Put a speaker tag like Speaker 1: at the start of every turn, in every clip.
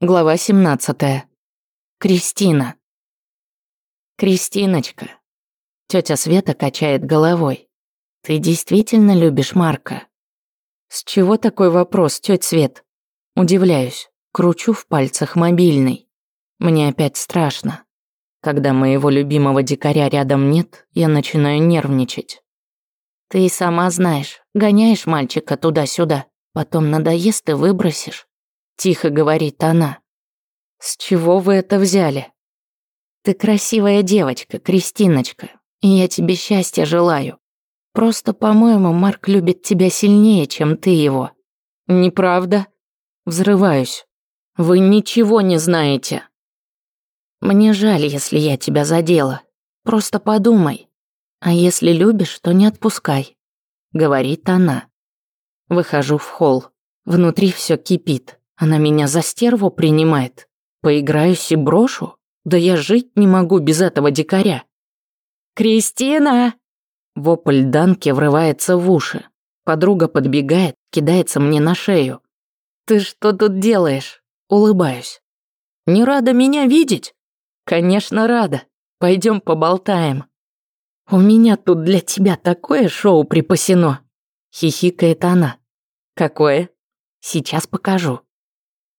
Speaker 1: Глава 17. Кристина. Кристиночка. Тетя Света качает головой. Ты действительно любишь Марка? С чего такой вопрос, тетя Свет? Удивляюсь, кручу в пальцах мобильный. Мне опять страшно. Когда моего любимого дикаря рядом нет, я начинаю нервничать. Ты и сама знаешь, гоняешь мальчика туда-сюда, потом надоест и выбросишь. Тихо говорит она. С чего вы это взяли? Ты красивая девочка, Кристиночка, и я тебе счастья желаю. Просто, по-моему, Марк любит тебя сильнее, чем ты его. Неправда? Взрываюсь. Вы ничего не знаете. Мне жаль, если я тебя задела. Просто подумай. А если любишь, то не отпускай, говорит она. Выхожу в холл. Внутри все кипит. Она меня за стерву принимает. Поиграюсь и брошу? Да я жить не могу без этого дикаря. «Кристина!» Вопль Данки врывается в уши. Подруга подбегает, кидается мне на шею. «Ты что тут делаешь?» Улыбаюсь. «Не рада меня видеть?» «Конечно, рада. Пойдем поболтаем». «У меня тут для тебя такое шоу припасено!» Хихикает она. «Какое?» «Сейчас покажу».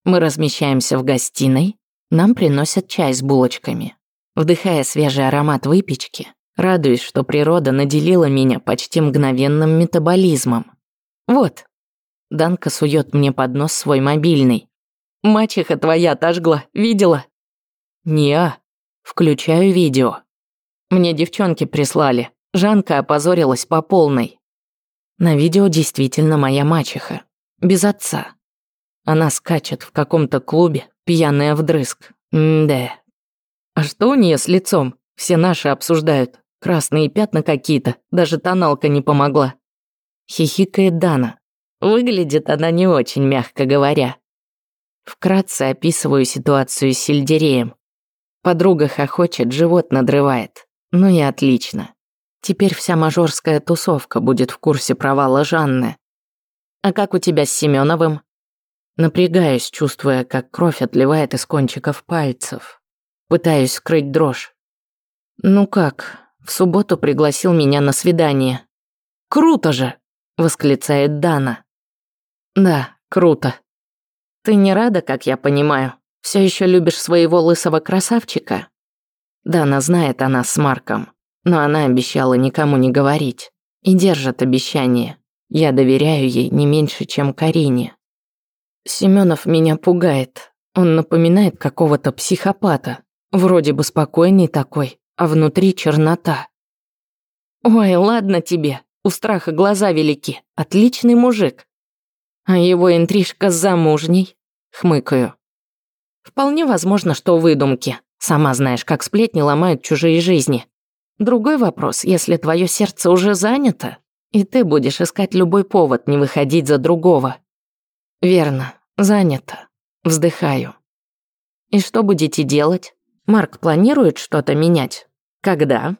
Speaker 1: Мы размещаемся в гостиной, нам приносят чай с булочками. Вдыхая свежий аромат выпечки, радуюсь, что природа наделила меня почти мгновенным метаболизмом. Вот. Данка сует мне под нос свой мобильный. «Мачеха твоя отожгла, видела?» «Не-а». Включаю видео. Мне девчонки прислали. Жанка опозорилась по полной. На видео действительно моя мачеха. Без отца. Она скачет в каком-то клубе, пьяная вдрызг. М-да. А что у нее с лицом? Все наши обсуждают. Красные пятна какие-то, даже тоналка не помогла. Хихикает Дана. Выглядит она не очень, мягко говоря. Вкратце описываю ситуацию с сельдереем. Подруга хохочет, живот надрывает. Ну и отлично. Теперь вся мажорская тусовка будет в курсе провала Жанны. А как у тебя с Семеновым? Напрягаюсь, чувствуя, как кровь отливает из кончиков пальцев. Пытаюсь скрыть дрожь. «Ну как, в субботу пригласил меня на свидание». «Круто же!» — восклицает Дана. «Да, круто. Ты не рада, как я понимаю? Все еще любишь своего лысого красавчика?» Дана знает о нас с Марком, но она обещала никому не говорить. И держит обещание. Я доверяю ей не меньше, чем Карине. Семенов меня пугает. Он напоминает какого-то психопата. Вроде бы спокойный такой, а внутри чернота. Ой, ладно тебе, у страха глаза велики. Отличный мужик. А его интрижка замужней? Хмыкаю. Вполне возможно, что выдумки. Сама знаешь, как сплетни ломают чужие жизни. Другой вопрос, если твое сердце уже занято, и ты будешь искать любой повод не выходить за другого. Верно, занято. Вздыхаю. И что будете делать? Марк планирует что-то менять? Когда?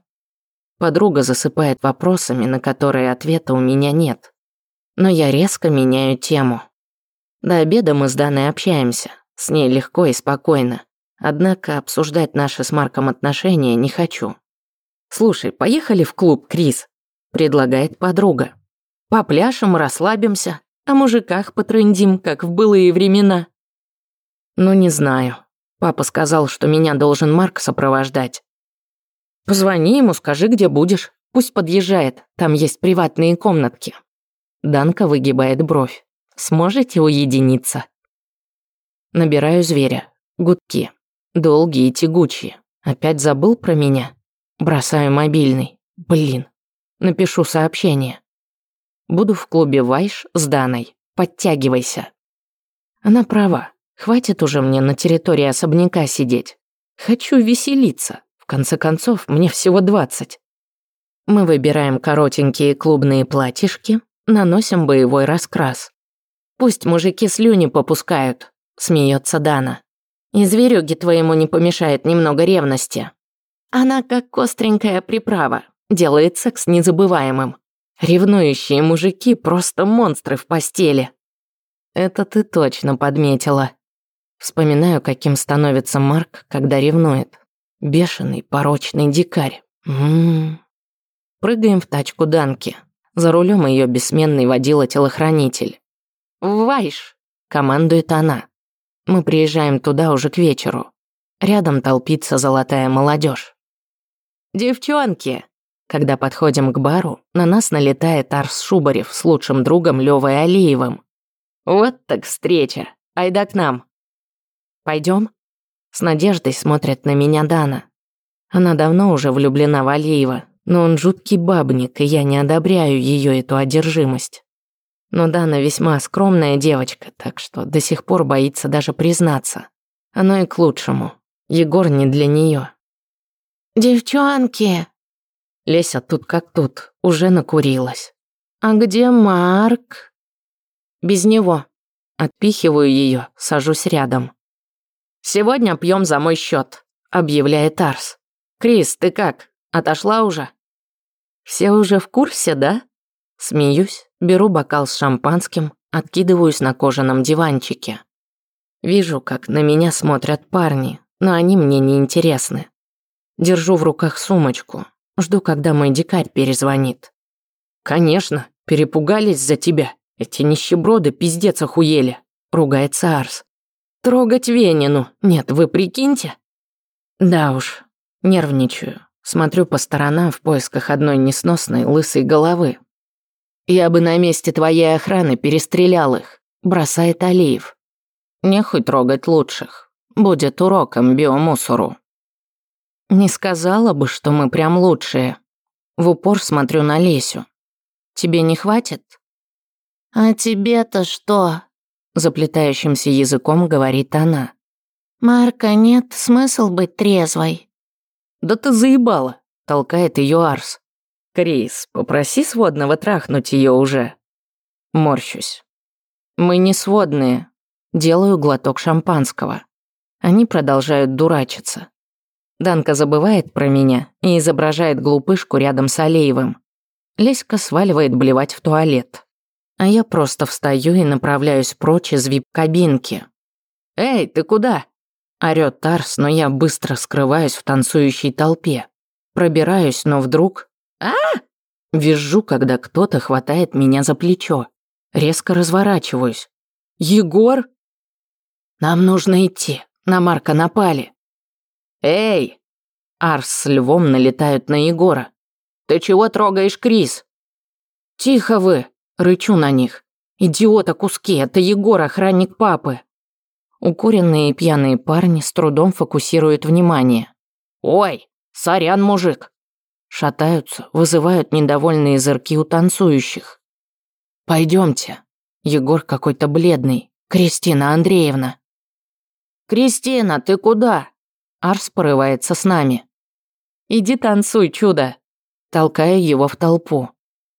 Speaker 1: Подруга засыпает вопросами, на которые ответа у меня нет. Но я резко меняю тему. До обеда мы с Даной общаемся. С ней легко и спокойно. Однако обсуждать наши с Марком отношения не хочу. «Слушай, поехали в клуб, Крис», — предлагает подруга. «Попляшем, расслабимся, о мужиках потрындим, как в былые времена. Ну, не знаю. Папа сказал, что меня должен Марк сопровождать. Позвони ему, скажи, где будешь. Пусть подъезжает, там есть приватные комнатки. Данка выгибает бровь. Сможете уединиться? Набираю зверя. Гудки. Долгие и тягучие. Опять забыл про меня? Бросаю мобильный. Блин. Напишу сообщение. Буду в клубе Вайш с Даной. Подтягивайся. Она права. Хватит уже мне на территории особняка сидеть. Хочу веселиться. В конце концов, мне всего двадцать. Мы выбираем коротенькие клубные платьишки, наносим боевой раскрас. Пусть мужики слюни попускают, смеется Дана. И зверюги твоему не помешает немного ревности. Она как остренькая приправа, делает секс незабываемым. Ревнующие мужики просто монстры в постели. Это ты точно подметила. Вспоминаю, каким становится Марк, когда ревнует. Бешеный, порочный дикарь. Ммм. Прыгаем в тачку Данки. За рулем ее бессменный водила-телохранитель. «Вайш!» – командует она. Мы приезжаем туда уже к вечеру. Рядом толпится золотая молодежь. «Девчонки!» Когда подходим к бару, на нас налетает Арс Шубарев с лучшим другом Левой Алиевым. «Вот так встреча! Айда к нам!» Пойдем? С надеждой смотрит на меня Дана. Она давно уже влюблена в Алиева, но он жуткий бабник, и я не одобряю ее эту одержимость. Но Дана весьма скромная девочка, так что до сих пор боится даже признаться. Оно и к лучшему. Егор не для нее.
Speaker 2: «Девчонки!»
Speaker 1: Леся тут как тут, уже накурилась. «А где Марк?» «Без него». Отпихиваю ее, сажусь рядом. «Сегодня пьем за мой счет, объявляет Арс. «Крис, ты как? Отошла уже?» «Все уже в курсе, да?» Смеюсь, беру бокал с шампанским, откидываюсь на кожаном диванчике. Вижу, как на меня смотрят парни, но они мне не интересны. Держу в руках сумочку, жду, когда мой дикарь перезвонит. «Конечно, перепугались за тебя. Эти нищеброды пиздец охуели», — ругается Арс. Трогать Венину. Нет, вы прикиньте. Да уж, нервничаю. Смотрю по сторонам в поисках одной несносной лысой головы. Я бы на месте твоей охраны перестрелял их, бросает Алиев. Нехуй трогать лучших. Будет уроком биомусору. Не сказала бы, что мы прям лучшие. В упор смотрю на Лесю. Тебе не хватит?
Speaker 2: А тебе-то что?
Speaker 1: заплетающимся языком говорит она.
Speaker 2: «Марка, нет, смысл быть трезвой».
Speaker 1: «Да ты заебала», — толкает ее Арс. «Крис, попроси сводного трахнуть ее уже». Морщусь. «Мы не сводные». Делаю глоток шампанского. Они продолжают дурачиться. Данка забывает про меня и изображает глупышку рядом с Алеевым. Леська сваливает блевать в туалет а я просто встаю и направляюсь прочь из вип-кабинки. «Эй, ты куда?» Орёт Тарс, но я быстро скрываюсь в танцующей толпе. Пробираюсь, но вдруг... а Визжу, когда кто-то хватает меня за плечо. Резко разворачиваюсь. «Егор?» «Нам нужно идти. На Марка напали». «Эй!» Арс с львом налетают на Егора. «Ты чего трогаешь Крис?» «Тихо вы!» Рычу на них. Идиота куски, это Егор, охранник папы. Укуренные и пьяные парни с трудом фокусируют внимание. «Ой, сорян, мужик!» Шатаются, вызывают недовольные зырки у танцующих. Пойдемте. Егор какой-то бледный. Кристина Андреевна. «Кристина, ты куда?» Арс порывается с нами. «Иди танцуй, чудо!» Толкая его в толпу.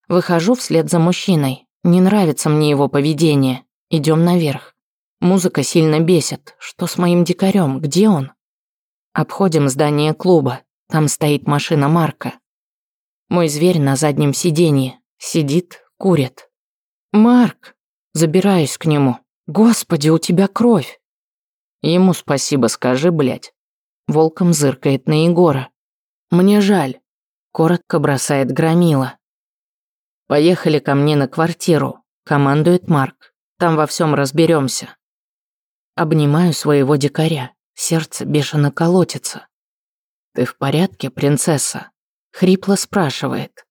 Speaker 1: Выхожу вслед за мужчиной. Не нравится мне его поведение. Идем наверх. Музыка сильно бесит. Что с моим дикарем? Где он? Обходим здание клуба. Там стоит машина Марка. Мой зверь на заднем сиденье. Сидит, курит. «Марк!» Забираюсь к нему. «Господи, у тебя кровь!» Ему спасибо скажи, блядь. Волком зыркает на Егора. «Мне жаль», — коротко бросает Громила. Поехали ко мне на квартиру, командует Марк. Там во всем разберемся. Обнимаю своего дикаря. Сердце бешено колотится. Ты в порядке, принцесса? Хрипло спрашивает.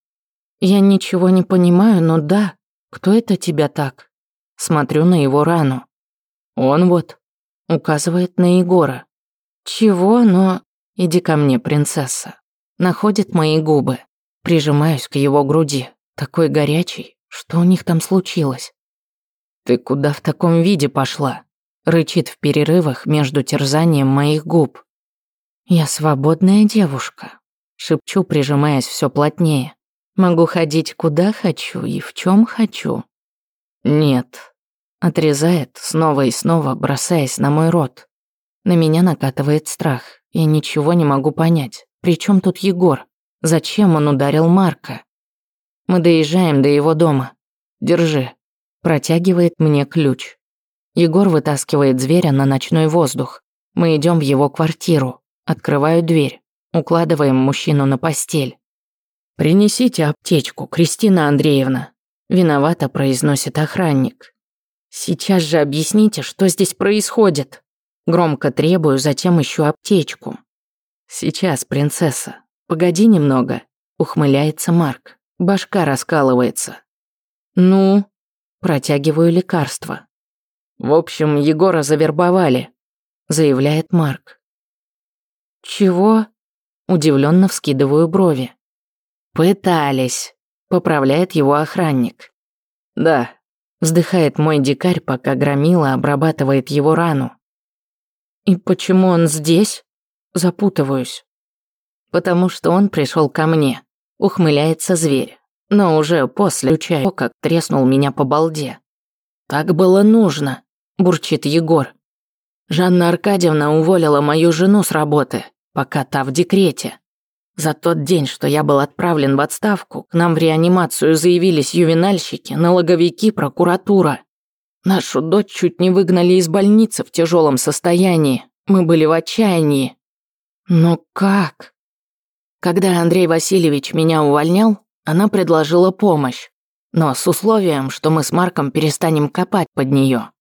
Speaker 1: Я ничего не понимаю, но да. Кто это тебя так? Смотрю на его рану. Он вот. Указывает на Егора. Чего, но... Иди ко мне, принцесса. Находит мои губы. Прижимаюсь к его груди. Такой горячий. Что у них там случилось? Ты куда в таком виде пошла? Рычит в перерывах между терзанием моих губ. Я свободная девушка. Шепчу, прижимаясь все плотнее. Могу ходить куда хочу и в чем хочу. Нет. Отрезает, снова и снова бросаясь на мой рот. На меня накатывает страх. Я ничего не могу понять. При чем тут Егор? Зачем он ударил Марка? Мы доезжаем до его дома. Держи. Протягивает мне ключ. Егор вытаскивает зверя на ночной воздух. Мы идем в его квартиру. Открываю дверь. Укладываем мужчину на постель. «Принесите аптечку, Кристина Андреевна», – виновато произносит охранник. «Сейчас же объясните, что здесь происходит». Громко требую, затем ищу аптечку. «Сейчас, принцесса. Погоди немного», – ухмыляется Марк. Башка раскалывается. «Ну?» – протягиваю лекарство. «В общем, Егора завербовали», – заявляет Марк. «Чего?» – удивленно вскидываю брови. «Пытались», – поправляет его охранник. «Да», – вздыхает мой дикарь, пока Громила обрабатывает его рану. «И почему он здесь?» Запутываюсь. «Потому что он пришел ко мне», – ухмыляется зверь. Но уже после чая, как треснул меня по балде. «Так было нужно», – бурчит Егор. Жанна Аркадьевна уволила мою жену с работы, пока та в декрете. За тот день, что я был отправлен в отставку, к нам в реанимацию заявились ювенальщики, налоговики, прокуратура. Нашу дочь чуть не выгнали из больницы в тяжелом состоянии. Мы были в отчаянии. Но как? Когда Андрей Васильевич меня увольнял, она предложила помощь, но с условием, что мы с Марком перестанем копать под нее.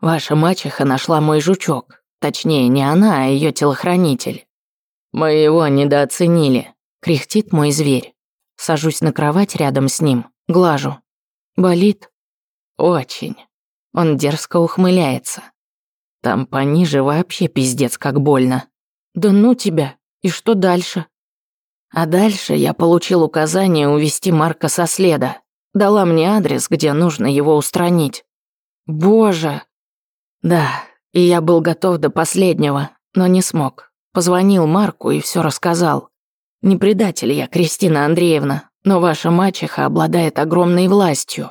Speaker 1: Ваша мачеха нашла мой жучок, точнее, не она, а ее телохранитель. «Мы его недооценили», — кряхтит мой зверь. Сажусь на кровать рядом с ним, глажу. Болит? Очень. Он дерзко ухмыляется. Там пониже вообще пиздец как больно. Да ну тебя, и что дальше? А дальше я получил указание увести Марка со следа. Дала мне адрес, где нужно его устранить. Боже. Да, и я был готов до последнего, но не смог. Позвонил Марку и все рассказал. Не предатель я, Кристина Андреевна, но ваша мачеха обладает огромной властью.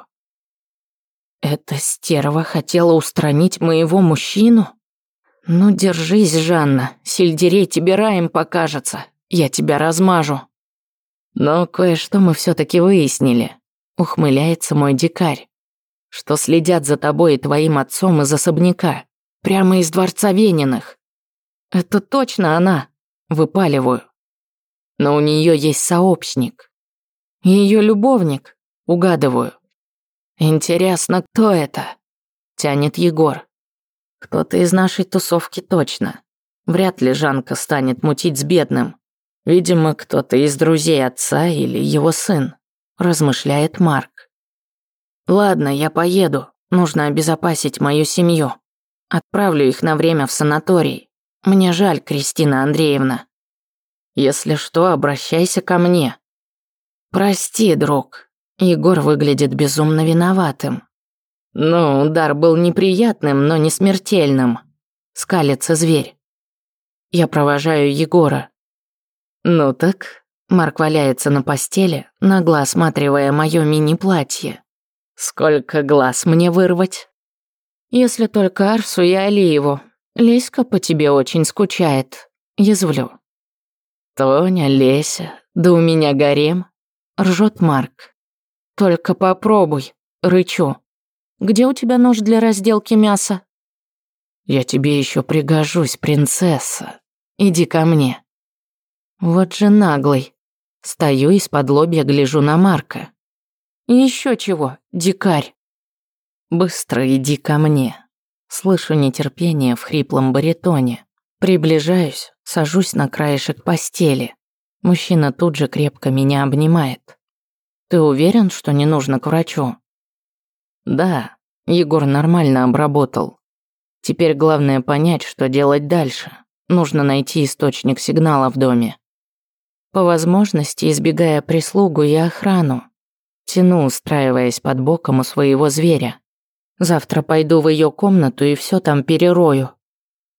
Speaker 1: Эта стерва хотела устранить моего мужчину? Ну, держись, Жанна, сельдерей тебе раем покажется, я тебя размажу. Но кое-что мы все таки выяснили, ухмыляется мой дикарь, что следят за тобой и твоим отцом из особняка, прямо из дворца Вениных. Это точно она, выпаливаю. Но у нее есть сообщник. Ее любовник, угадываю. Интересно, кто это? Тянет Егор. Кто-то из нашей тусовки точно. Вряд ли Жанка станет мутить с бедным. Видимо, кто-то из друзей отца или его сын, размышляет Марк. Ладно, я поеду. Нужно обезопасить мою семью. Отправлю их на время в санаторий. Мне жаль, Кристина Андреевна. Если что, обращайся ко мне. Прости, друг. Егор выглядит безумно виноватым. Ну, удар был неприятным, но не смертельным. Скалится зверь. Я провожаю Егора. Ну так, Марк валяется на постели, нагло осматривая моё мини-платье. Сколько глаз мне вырвать? Если только Арсу и Алиеву, Леська по тебе очень скучает. Язвлю. Тоня, Леся, да у меня гарем. Ржет Марк. Только попробуй, рычу. Где у тебя нож для разделки мяса? Я тебе еще пригожусь, принцесса. Иди ко мне. Вот же наглый. Стою из-под лобья, гляжу на Марка. Еще чего, дикарь. Быстро иди ко мне. Слышу нетерпение в хриплом баритоне. Приближаюсь, сажусь на краешек постели. Мужчина тут же крепко меня обнимает. «Ты уверен, что не нужно к врачу?» «Да, Егор нормально обработал. Теперь главное понять, что делать дальше. Нужно найти источник сигнала в доме. По возможности, избегая прислугу и охрану. Тяну, устраиваясь под боком у своего зверя. Завтра пойду в ее комнату и все там перерою.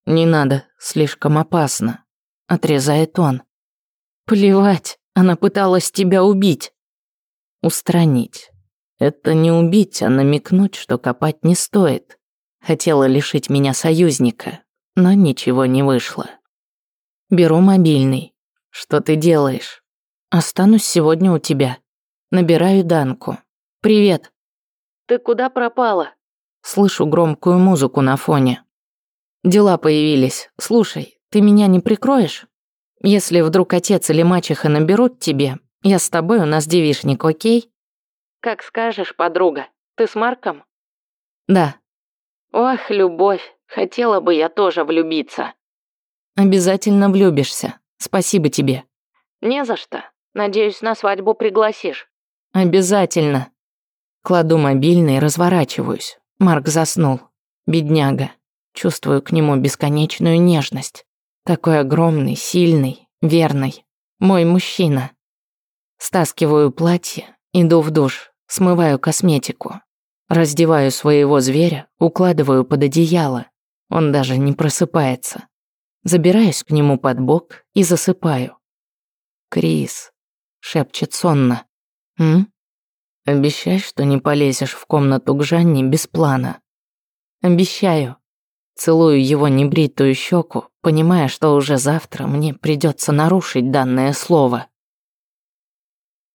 Speaker 1: Не надо, слишком опасно. Отрезает он. Плевать, она пыталась тебя убить. Устранить. Это не убить, а намекнуть, что копать не стоит. Хотела лишить меня союзника, но ничего не вышло. Беру мобильный. Что ты делаешь? Останусь сегодня у тебя. Набираю Данку. Привет. Ты куда пропала? Слышу громкую музыку на фоне. Дела появились. Слушай, ты меня не прикроешь? Если вдруг отец или мачеха наберут тебе, я с тобой, у нас девишник, окей? Как скажешь, подруга. Ты с Марком? Да. Ох, любовь, хотела бы я тоже влюбиться. Обязательно влюбишься. Спасибо тебе. Не за что. Надеюсь, на свадьбу пригласишь. Обязательно. Кладу мобильный, разворачиваюсь. Марк заснул. Бедняга. Чувствую к нему бесконечную нежность. Такой огромный, сильный, верный. Мой мужчина. Стаскиваю платье, иду в душ, смываю косметику. Раздеваю своего зверя, укладываю под одеяло. Он даже не просыпается. Забираюсь к нему под бок и засыпаю. «Крис», — шепчет сонно. «М? Обещай, что не полезешь в комнату к Жанне без плана». «Обещаю». Целую его небритую щеку, понимая, что уже завтра мне придется нарушить данное слово.